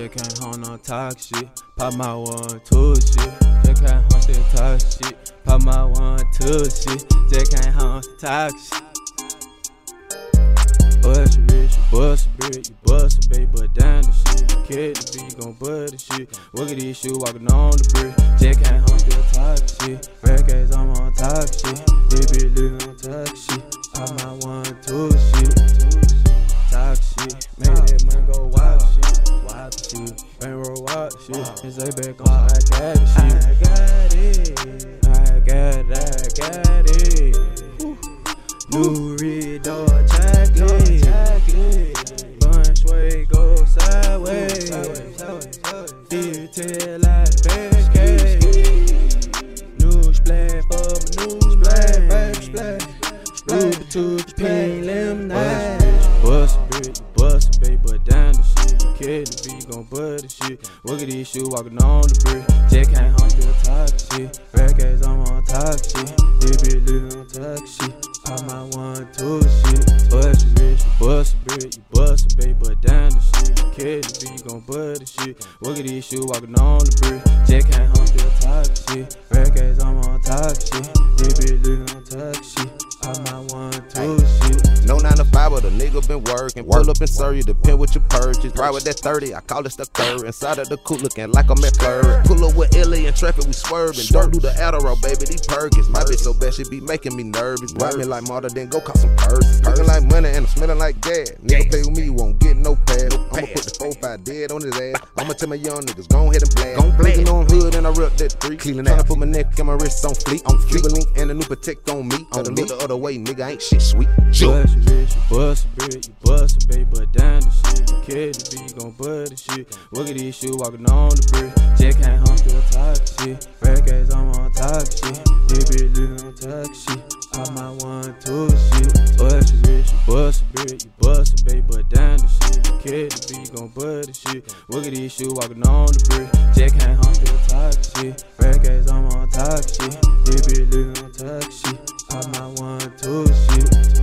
Just can't hold no talk shit. Pop my one, two shit. Just can't hold still talk shit. Pop my one, two shit. Just can't home talk shit. Bust a rich, you bust a brick, you bust a baby, but down the shit. You carry the beat, you gon' bust the shit. Look at these shoes walking on the brick. Just can't home still talk shit. Ass, I'm on talk shit. This bitch living on talk shit. Pop my one, two shit. Shit. Back on, I got it shit. I got it. I got it. I got it. New red dog chocolate. Bun sway go sideways. Feel tail like pancake. New splash for my new splash. Ruby to the pain, lemonade. Bust a brick, bust a baby, but down the shit. The beat, gon' bust the shit. Look at these shoes walking on the brick. Just can't home still talk shit. Back ass, I'm on talk shit. This bitch living on talk shit. Pop my one, two shit. Bust a rich, you bust a brick, you bust a baby, but down the shit. You carry the beat, gon' bust the shit. Look at these shoes walking on the brick. Just can't home still talk shit. Back ass, I'm on talk shit. This bitch living on talk shit. Pop my one, but a nigga been working. Pull up and serve you, depend what you purchase. Ride with that 30, I call this the third. Inside of the coupe looking like I'm at third. Pull up with Illy and traffic, we swerving. Don't do the Adderall, baby, these Perkins. My bitch so bad, she be making me nervous. Ride me like Marta, then go cop some purses. Looking like money and I'm smelling like gas. Nigga play with me, you won't get no pass. I'ma put the 4-5 dead on his ass. I'ma tell my young niggas, go ahead and blast. Gon' blazing on hood and I rep that three. Cleaning Tryna put my neck and my wrists on fleek. On fleek. link and a new protect on me. On the look the other way, nigga, ain't shit sweet bitch, you bust a brick, you bust a baby, but down the shit, you care to be, you gon' bud the shit. Look at these shoes walking on the brick, Jack ain't home hunt still talk shit. Red ass, I'm on top shit, this bitch little on talk shit. I might want to shit, bust a bitch, you bust a brick, you bust a baby, but down the shit, you care to be, you gon' bud the shit. Look at these shoes walking on the brick, Jack ain't home hunt still talk shit. Red ass, I'm on top shit, this bitch little on talk shit. I might want to shit.